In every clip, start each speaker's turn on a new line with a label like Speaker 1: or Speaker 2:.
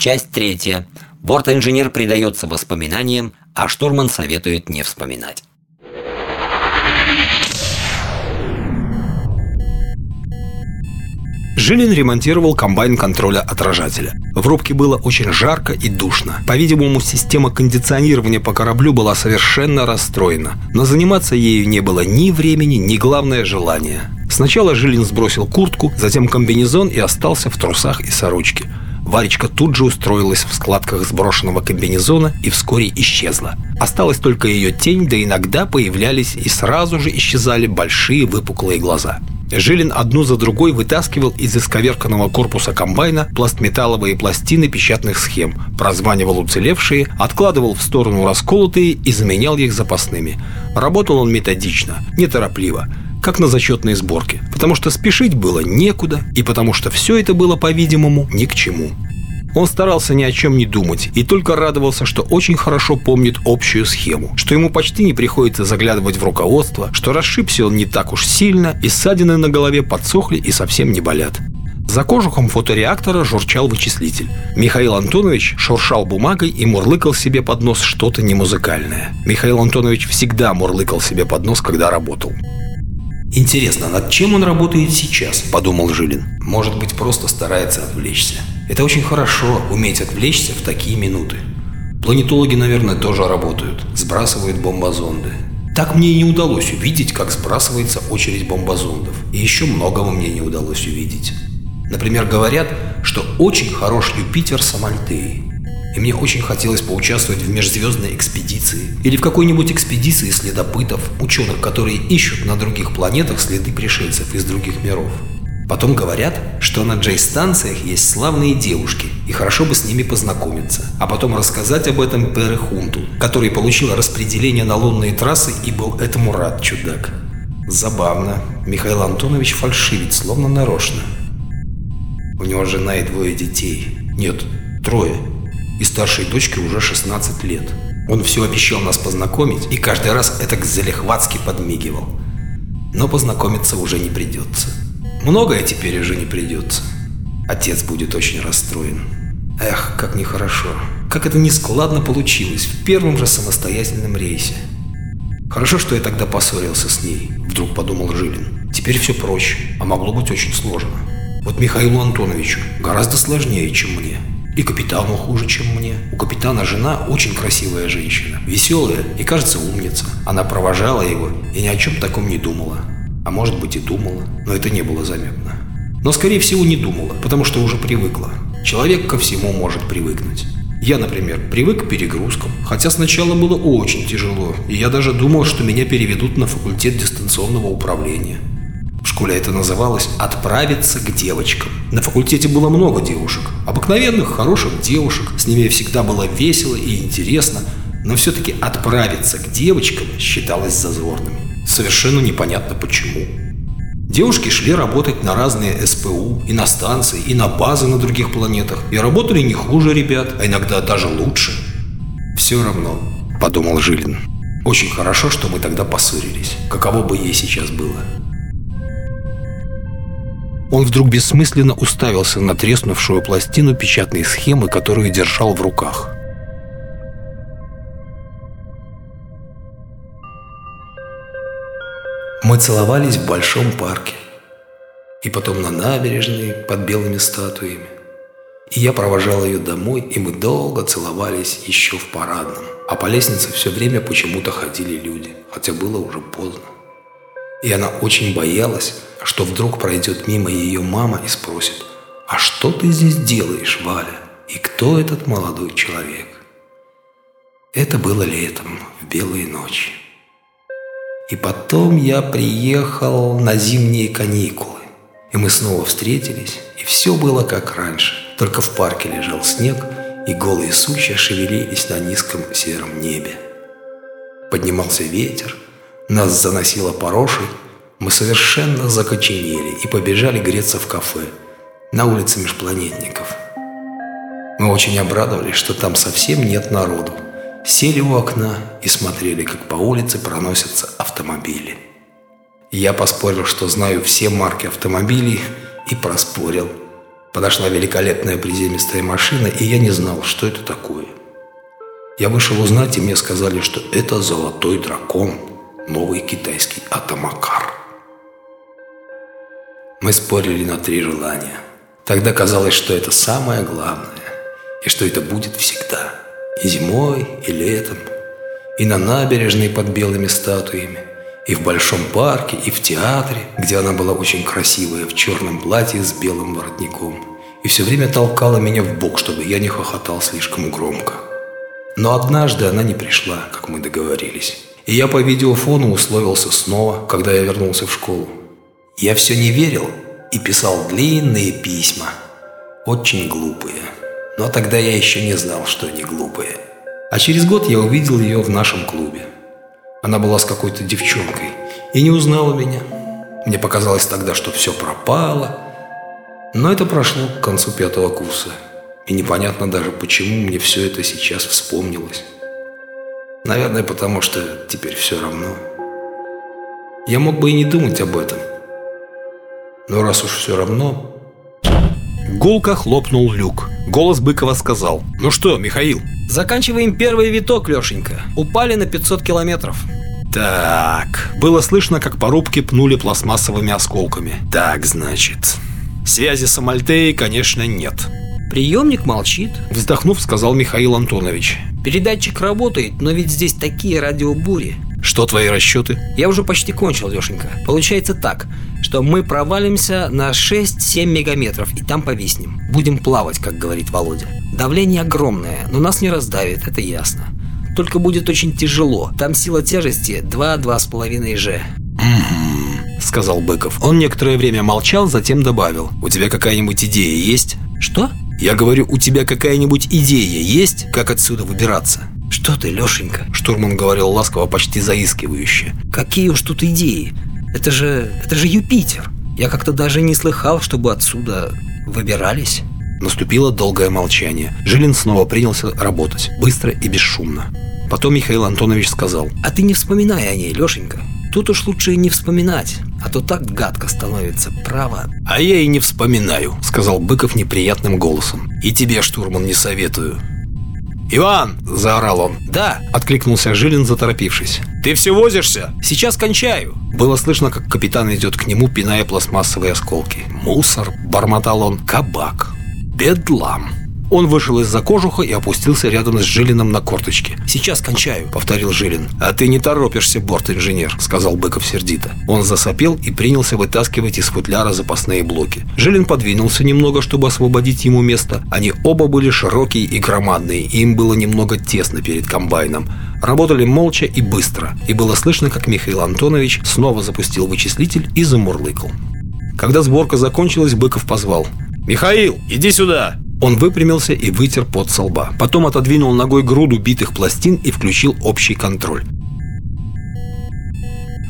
Speaker 1: Часть третья. Борт-инженер предается воспоминаниям, а штурман советует не вспоминать.
Speaker 2: Жилин ремонтировал комбайн контроля отражателя. В рубке было очень жарко и душно. По-видимому, система кондиционирования по кораблю была совершенно расстроена. Но заниматься ею не было ни времени, ни главное желания. Сначала Жилин сбросил куртку, затем комбинезон и остался в трусах и сорочке. Варечка тут же устроилась в складках сброшенного комбинезона и вскоре исчезла. Осталась только ее тень, да иногда появлялись и сразу же исчезали большие выпуклые глаза. Жилин одну за другой вытаскивал из исковерканного корпуса комбайна пластметалловые пластины печатных схем, прозванивал уцелевшие, откладывал в сторону расколотые и заменял их запасными. Работал он методично, неторопливо как на зачетной сборке, потому что спешить было некуда и потому что все это было, по-видимому, ни к чему. Он старался ни о чем не думать и только радовался, что очень хорошо помнит общую схему, что ему почти не приходится заглядывать в руководство, что расшибся он не так уж сильно, и ссадины на голове подсохли и совсем не болят. За кожухом фотореактора журчал вычислитель. Михаил Антонович шуршал бумагой и мурлыкал себе под нос что-то немузыкальное. Михаил Антонович всегда мурлыкал себе под нос, когда работал. «Интересно, над чем он работает сейчас?» – подумал Жилин. «Может быть, просто старается отвлечься. Это очень хорошо, уметь отвлечься в такие минуты. Планетологи, наверное, тоже работают, сбрасывают бомбозонды. Так мне и не удалось увидеть, как сбрасывается очередь бомбозондов. И еще многого мне не удалось увидеть. Например, говорят, что очень хорош Юпитер с Амальтеей. И мне очень хотелось поучаствовать в межзвездной экспедиции или в какой-нибудь экспедиции следопытов, ученых, которые ищут на других планетах следы пришельцев из других миров. Потом говорят, что на Джей-станциях есть славные девушки, и хорошо бы с ними познакомиться. А потом рассказать об этом Пере Хунту, который получил распределение на лунные трассы и был этому рад, чудак. Забавно. Михаил Антонович фальшивит, словно нарочно. У него жена и двое детей. Нет, трое и старшей дочке уже 16 лет. Он все обещал нас познакомить и каждый раз это залихватски подмигивал. Но познакомиться уже не придется. Многое теперь уже не придется. Отец будет очень расстроен. Эх, как нехорошо. Как это нескладно получилось в первом же самостоятельном рейсе. Хорошо, что я тогда поссорился с ней, вдруг подумал Жилин. Теперь все проще, а могло быть очень сложно. Вот Михаилу Антоновичу гораздо сложнее, чем мне. И капитану хуже, чем мне. У капитана жена очень красивая женщина, веселая и, кажется, умница. Она провожала его и ни о чем таком не думала. А может быть и думала, но это не было заметно. Но, скорее всего, не думала, потому что уже привыкла. Человек ко всему может привыкнуть. Я, например, привык к перегрузкам, хотя сначала было очень тяжело, и я даже думал, что меня переведут на факультет дистанционного управления. В школе это называлось «отправиться к девочкам». На факультете было много девушек. Обыкновенных, хороших девушек. С ними всегда было весело и интересно. Но все-таки отправиться к девочкам считалось зазорным. Совершенно непонятно почему. Девушки шли работать на разные СПУ, и на станции, и на базы на других планетах. И работали не хуже ребят, а иногда даже лучше. «Все равно», — подумал Жилин. «Очень хорошо, что мы тогда поссорились. Каково бы ей сейчас было». Он вдруг бессмысленно уставился на треснувшую пластину печатной схемы, которую держал в руках. Мы целовались в большом парке. И потом на набережной под белыми статуями. И я провожал ее домой, и мы долго целовались еще в парадном. А по лестнице все время почему-то ходили люди, хотя было уже поздно. И она очень боялась, что вдруг пройдет мимо ее мама и спросит, «А что ты здесь делаешь, Валя? И кто этот молодой человек?» Это было летом, в белые ночи. И потом я приехал на зимние каникулы. И мы снова встретились, и все было как раньше. Только в парке лежал снег, и голые сучья шевелились на низком сером небе. Поднимался ветер, нас заносило порошей, мы совершенно закоченели и побежали греться в кафе на улице межпланетников. Мы очень обрадовались, что там совсем нет народу, сели у окна и смотрели, как по улице проносятся автомобили. Я поспорил, что знаю все марки автомобилей, и проспорил. Подошла великолепная приземистая машина, и я не знал, что это такое. Я вышел узнать, и мне сказали, что это «Золотой дракон», новый китайский атомакар. Мы спорили на три желания. Тогда казалось, что это самое главное, и что это будет всегда. И зимой, и летом, и на набережной под белыми статуями, и в большом парке, и в театре, где она была очень красивая, в черном платье с белым воротником, и все время толкала меня в бок, чтобы я не хохотал слишком громко. Но однажды она не пришла, как мы договорились. И я по видеофону условился снова, когда я вернулся в школу. Я все не верил и писал длинные письма. Очень глупые. Но тогда я еще не знал, что они глупые. А через год я увидел ее в нашем клубе. Она была с какой-то девчонкой и не узнала меня. Мне показалось тогда, что все пропало. Но это прошло к концу пятого курса. И непонятно даже, почему мне все это сейчас вспомнилось. Наверное, потому что теперь все равно. Я мог бы и не думать об этом. Но раз уж все равно...
Speaker 3: Гулко хлопнул люк. Голос Быкова сказал. «Ну что, Михаил?»
Speaker 4: Заканчиваем первый виток, Лешенька. Упали на 500 километров.
Speaker 3: Так, было слышно, как по рубке пнули пластмассовыми осколками. Так, значит, связи с Амальтеей, конечно, нет.
Speaker 4: Приемник молчит.
Speaker 3: Вздохнув, сказал Михаил Антонович.
Speaker 4: Передатчик работает, но ведь здесь такие радиобури.
Speaker 3: Что твои расчеты?
Speaker 4: Я уже почти кончил, Лешенька. Получается так, что мы провалимся на 6-7 мегаметров и там повиснем. Будем плавать, как говорит Володя. Давление огромное, но нас не раздавит, это ясно. Только будет очень тяжело. Там сила тяжести 2-2,5 Ж.
Speaker 3: «Угу», — сказал Быков. Он некоторое время молчал, затем добавил. «У тебя какая-нибудь идея есть?»
Speaker 4: «Что?»
Speaker 3: «Я говорю, у тебя какая-нибудь идея есть, как отсюда выбираться?»
Speaker 4: «Что ты, Лешенька?»
Speaker 3: Штурман говорил ласково, почти заискивающе.
Speaker 4: «Какие уж тут идеи? Это же... это же Юпитер. Я как-то даже не слыхал, чтобы отсюда выбирались».
Speaker 3: Наступило долгое молчание. Жилин снова принялся работать, быстро и бесшумно. Потом Михаил Антонович сказал.
Speaker 4: «А ты не вспоминай о ней, Лешенька. Тут уж лучше не вспоминать, а то так гадко становится, право».
Speaker 3: «А я и не вспоминаю», — сказал Быков неприятным голосом. «И тебе, штурман, не советую. «Иван!» – заорал он.
Speaker 4: «Да!»
Speaker 3: – откликнулся Жилин, заторопившись.
Speaker 4: «Ты все возишься? Сейчас кончаю!»
Speaker 3: Было слышно, как капитан идет к нему, пиная пластмассовые осколки. «Мусор!» – бормотал он. «Кабак! Бедлам!» Он вышел из-за кожуха и опустился рядом с Жилином на корточке.
Speaker 4: «Сейчас кончаю», — повторил Жилин.
Speaker 3: «А ты не торопишься, борт-инженер», — сказал Быков сердито. Он засопел и принялся вытаскивать из футляра запасные блоки. Жилин подвинулся немного, чтобы освободить ему место. Они оба были широкие и громадные, и им было немного тесно перед комбайном. Работали молча и быстро, и было слышно, как Михаил Антонович снова запустил вычислитель и замурлыкал. Когда сборка закончилась, Быков позвал. «Михаил, иди сюда!» Он выпрямился и вытер пот со лба. Потом отодвинул ногой груду битых пластин и включил общий контроль.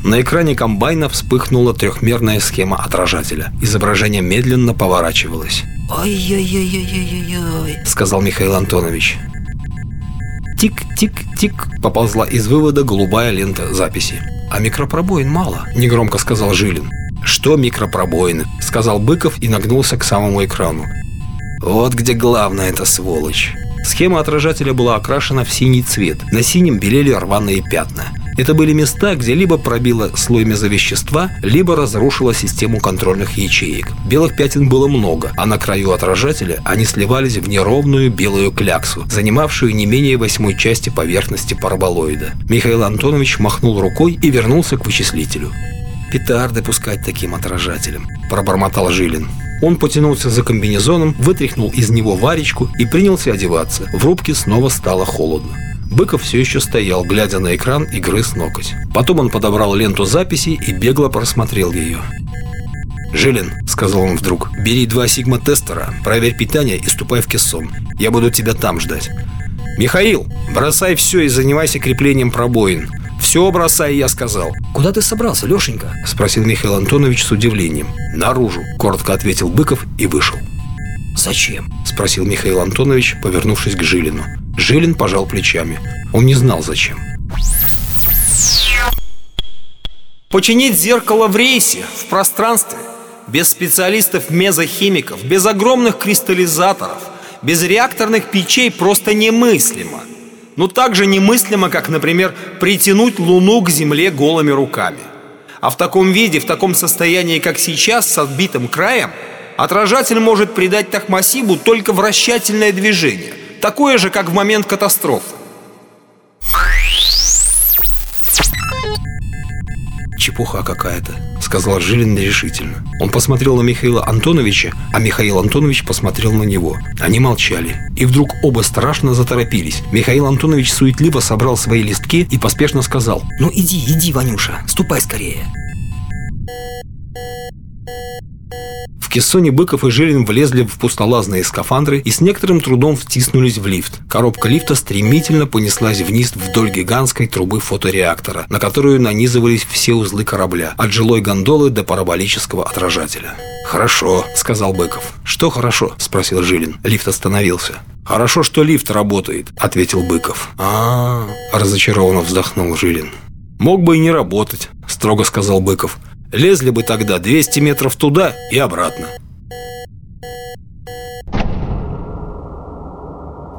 Speaker 3: На экране комбайна вспыхнула трехмерная схема отражателя. Изображение медленно поворачивалось.
Speaker 4: «Ой-ой-ой-ой-ой-ой», —
Speaker 3: сказал Михаил Антонович. Тик-тик-тик поползла из вывода голубая лента записи. «А микропробоин мало», — негромко сказал Жилин. «Что микропробоины?» — сказал Быков и нагнулся к самому экрану. Вот где главная-то сволочь. Схема отражателя была окрашена в синий цвет. На синем белели рваные пятна. Это были места, где либо пробило слой мезовещества, либо разрушило систему контрольных ячеек. Белых пятен было много, а на краю отражателя они сливались в неровную белую кляксу, занимавшую не менее восьмой части поверхности параболоида. Михаил Антонович махнул рукой и вернулся к вычислителю. «Петарды пускать таким отражателем», – пробормотал Жилин. Он потянулся за комбинезоном, вытряхнул из него варечку и принялся одеваться. В рубке снова стало холодно. Быков все еще стоял, глядя на экран и грыз ноготь. Потом он подобрал ленту записей и бегло просмотрел ее. «Жилин», — сказал он вдруг, — «бери два сигма-тестера, проверь питание и ступай в кессон. Я буду тебя там ждать». «Михаил, бросай все и занимайся креплением пробоин. Все бросай, я сказал.
Speaker 4: Куда ты собрался, Лешенька?
Speaker 3: Спросил Михаил Антонович с удивлением. Наружу, коротко ответил Быков и вышел.
Speaker 4: Зачем?
Speaker 3: Спросил Михаил Антонович, повернувшись к Жилину.
Speaker 2: Жилин пожал плечами. Он не знал зачем.
Speaker 3: Починить зеркало в рейсе, в пространстве, без специалистов-мезохимиков, без огромных кристаллизаторов, без реакторных печей просто немыслимо. Ну так же немыслимо, как, например, притянуть Луну к Земле голыми руками. А в таком виде, в таком состоянии, как сейчас, с отбитым краем, отражатель может придать Тахмасибу только вращательное движение, такое же, как в момент катастрофы.
Speaker 2: «Чепуха какая-то», — сказал Жилин решительно. Он посмотрел на Михаила Антоновича, а Михаил Антонович посмотрел на него. Они молчали. И вдруг оба страшно заторопились. Михаил Антонович суетливо собрал свои листки и поспешно сказал
Speaker 4: «Ну иди, иди, Ванюша, ступай скорее».
Speaker 2: Кессоне Быков и Жилин влезли в пустолазные скафандры и с некоторым трудом втиснулись в лифт. Коробка лифта стремительно понеслась вниз вдоль гигантской трубы фотореактора, на которую нанизывались все узлы корабля, от жилой гондолы до параболического отражателя. «Хорошо», — сказал Быков. «Что хорошо?» — спросил Жилин. Лифт остановился. «Хорошо, что лифт работает», — ответил Быков. -а разочарованно вздохнул Жилин. «Мог бы и не работать», — строго сказал Быков. Лезли бы тогда 200 метров туда и обратно.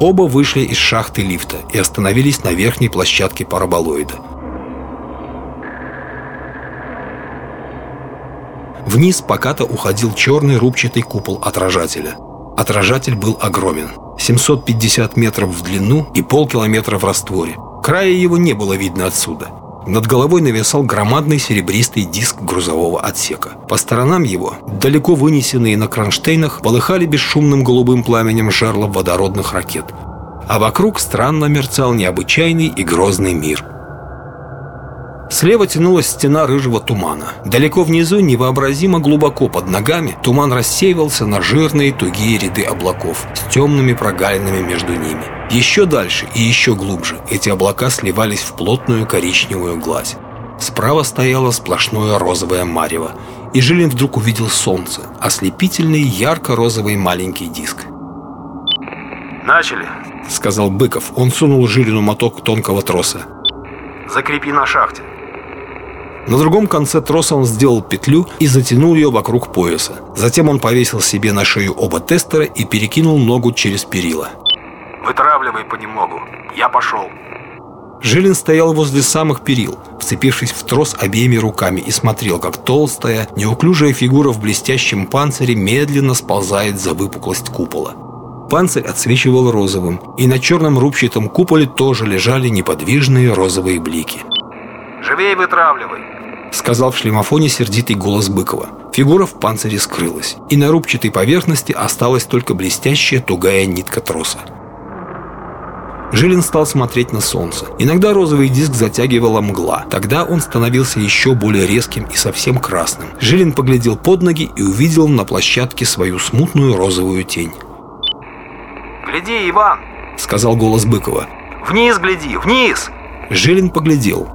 Speaker 2: Оба вышли из шахты лифта и остановились на верхней площадке параболоида. Вниз покато уходил черный рубчатый купол отражателя. Отражатель был огромен. 750 метров в длину и полкилометра в растворе. Края его не было видно отсюда – над головой нависал громадный серебристый диск грузового отсека. По сторонам его, далеко вынесенные на кронштейнах, полыхали бесшумным голубым пламенем жерла водородных ракет. А вокруг странно мерцал необычайный и грозный мир. Слева тянулась стена рыжего тумана. Далеко внизу, невообразимо глубоко под ногами, туман рассеивался на жирные тугие ряды облаков с темными прогалинами между ними. Еще дальше и еще глубже эти облака сливались в плотную коричневую гладь. Справа стояло сплошное розовое марево, и Жилин вдруг увидел солнце, ослепительный ярко-розовый маленький диск.
Speaker 3: «Начали», —
Speaker 2: сказал Быков. Он сунул Жилину моток тонкого троса.
Speaker 3: «Закрепи на шахте».
Speaker 2: На другом конце троса он сделал петлю и затянул ее вокруг пояса. Затем он повесил себе на шею оба тестера и перекинул ногу через перила.
Speaker 3: Вытравливай понемногу. Я пошел.
Speaker 2: Жилин стоял возле самых перил, вцепившись в трос обеими руками и смотрел, как толстая, неуклюжая фигура в блестящем панцире медленно сползает за выпуклость купола. Панцирь отсвечивал розовым, и на черном рубчатом куполе тоже лежали неподвижные розовые блики.
Speaker 3: «Живей вытравливай!»
Speaker 2: Сказал в шлемофоне сердитый голос Быкова. Фигура в панцире скрылась, и на рубчатой поверхности осталась только блестящая тугая нитка троса. Жилин стал смотреть на солнце. Иногда розовый диск затягивала мгла. Тогда он становился еще более резким и совсем красным. Жилин поглядел под ноги и увидел на площадке свою смутную розовую тень.
Speaker 3: «Гляди, Иван!» — сказал голос Быкова. «Вниз гляди, вниз!»
Speaker 2: Жилин поглядел.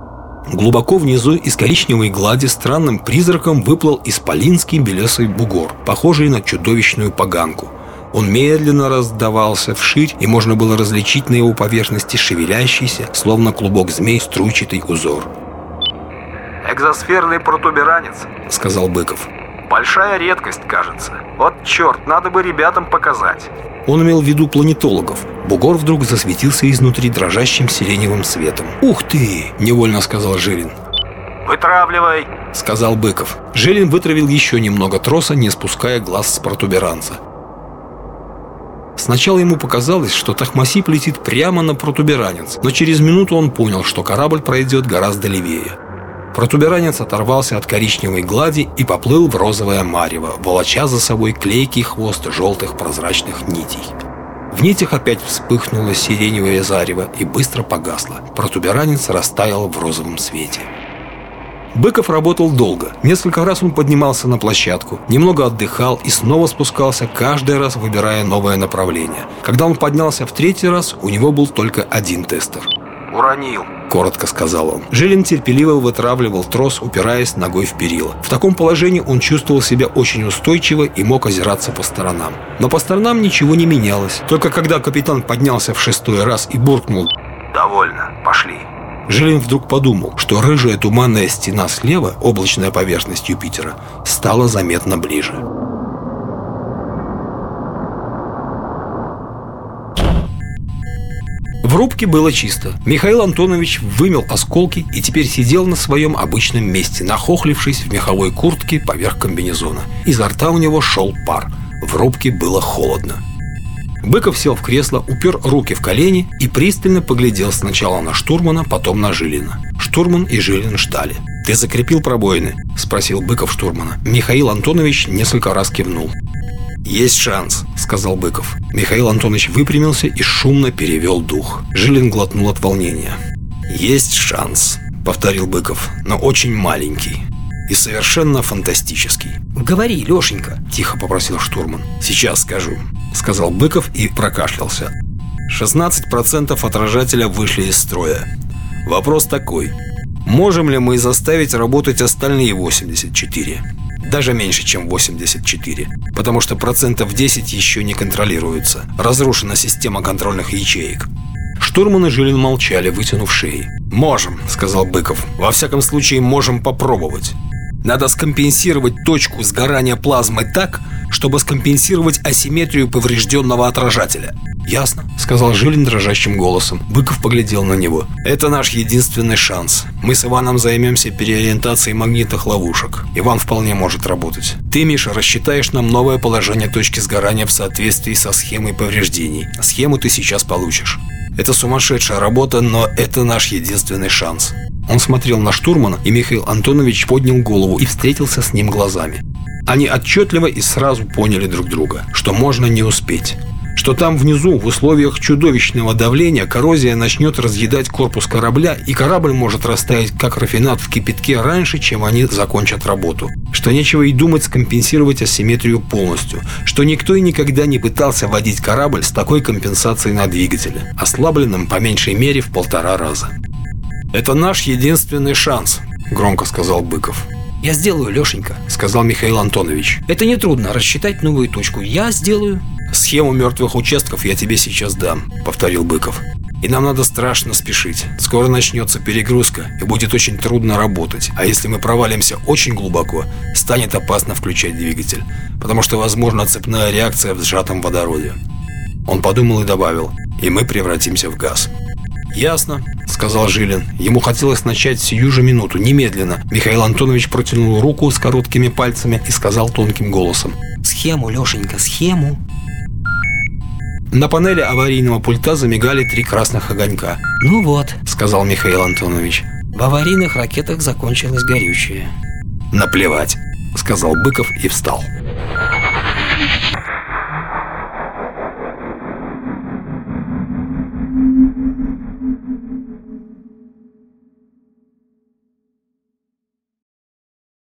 Speaker 2: Глубоко внизу из коричневой глади странным призраком выплыл исполинский белесый бугор, похожий на чудовищную поганку. Он медленно раздавался вширь, и можно было различить на его поверхности шевелящийся, словно клубок змей, струйчатый узор.
Speaker 3: «Экзосферный протуберанец», — сказал Быков. «Большая редкость, кажется. Вот черт, надо бы ребятам показать».
Speaker 2: Он имел в виду планетологов. Бугор вдруг засветился изнутри дрожащим сиреневым светом. «Ух ты!» – невольно сказал Жилин.
Speaker 3: «Вытравливай!»
Speaker 2: – сказал Быков. Жилин вытравил еще немного троса, не спуская глаз с протуберанца. Сначала ему показалось, что Тахмасип летит прямо на протуберанец, но через минуту он понял, что корабль пройдет гораздо левее. Протуберанец оторвался от коричневой глади и поплыл в розовое марево, волоча за собой клейкий хвост желтых прозрачных нитей. В нитях опять вспыхнуло сиреневое зарево и быстро погасло. Протуберанец растаял в розовом свете. Быков работал долго. Несколько раз он поднимался на площадку, немного отдыхал и снова спускался, каждый раз выбирая новое направление. Когда он поднялся в третий раз, у него был только один тестер.
Speaker 3: «Уронил»,
Speaker 2: коротко сказал он. Жилин терпеливо вытравливал трос, упираясь ногой в перила. В таком положении он чувствовал себя очень устойчиво и мог озираться по сторонам. Но по сторонам ничего не менялось. Только когда капитан поднялся в шестой раз и буркнул «Довольно, пошли», Жилин вдруг подумал, что рыжая туманная стена слева, облачная поверхность Юпитера, стала заметно ближе. В рубке было чисто. Михаил Антонович вымел осколки и теперь сидел на своем обычном месте, нахохлившись в меховой куртке поверх комбинезона. Изо рта у него шел пар. В рубке было холодно. Быков сел в кресло, упер руки в колени и пристально поглядел сначала на штурмана, потом на Жилина. Штурман и Жилин ждали. «Ты закрепил пробоины?» – спросил Быков штурмана. Михаил Антонович несколько раз кивнул. «Есть шанс», — сказал Быков. Михаил Антонович выпрямился и шумно перевел дух. Жилин глотнул от волнения. «Есть шанс», — повторил Быков, — «но очень маленький и совершенно фантастический».
Speaker 4: «Говори, Лешенька», —
Speaker 2: тихо попросил штурман. «Сейчас скажу», — сказал Быков и прокашлялся. 16% отражателя вышли из строя. Вопрос такой. Можем ли мы заставить работать остальные 84? даже меньше, чем 84, потому что процентов 10 еще не контролируются. Разрушена система контрольных ячеек. Штурман и Жилин молчали, вытянув шеи. «Можем», — сказал Быков. «Во всяком случае, можем попробовать. Надо скомпенсировать точку сгорания плазмы так, чтобы скомпенсировать асимметрию поврежденного отражателя. «Ясно», — сказал Жилин дрожащим голосом. Быков поглядел на него. «Это наш единственный шанс. Мы с Иваном займемся переориентацией магнитных ловушек. Иван вполне может работать. Ты, Миша, рассчитаешь нам новое положение точки сгорания в соответствии со схемой повреждений. Схему ты сейчас получишь. Это сумасшедшая работа, но это наш единственный шанс». Он смотрел на штурмана, и Михаил Антонович поднял голову и встретился с ним глазами. Они отчетливо и сразу поняли друг друга, что можно не успеть что там внизу в условиях чудовищного давления коррозия начнет разъедать корпус корабля, и корабль может растаять как рафинат в кипятке раньше, чем они закончат работу. Что нечего и думать скомпенсировать асимметрию полностью. Что никто и никогда не пытался водить корабль с такой компенсацией на двигателе, ослабленным по меньшей мере в полтора раза. «Это наш единственный шанс», – громко сказал Быков.
Speaker 4: «Я сделаю, Лешенька», —
Speaker 2: сказал Михаил Антонович.
Speaker 4: «Это нетрудно, рассчитать новую точку. Я сделаю».
Speaker 2: «Схему мертвых участков я тебе сейчас дам», — повторил Быков. И нам надо страшно спешить. Скоро начнется перегрузка, и будет очень трудно работать. А если мы провалимся очень глубоко, станет опасно включать двигатель, потому что возможна цепная реакция в сжатом водороде. Он подумал и добавил, и мы превратимся в газ. «Ясно», — сказал Жилин. Ему хотелось начать сию же минуту, немедленно. Михаил Антонович протянул руку с короткими пальцами и сказал тонким голосом.
Speaker 4: «Схему, Лешенька, схему».
Speaker 2: На панели аварийного пульта замигали три красных огонька.
Speaker 4: «Ну вот», —
Speaker 2: сказал Михаил Антонович.
Speaker 4: «В аварийных ракетах закончилось горючее».
Speaker 2: «Наплевать», — сказал Быков и встал.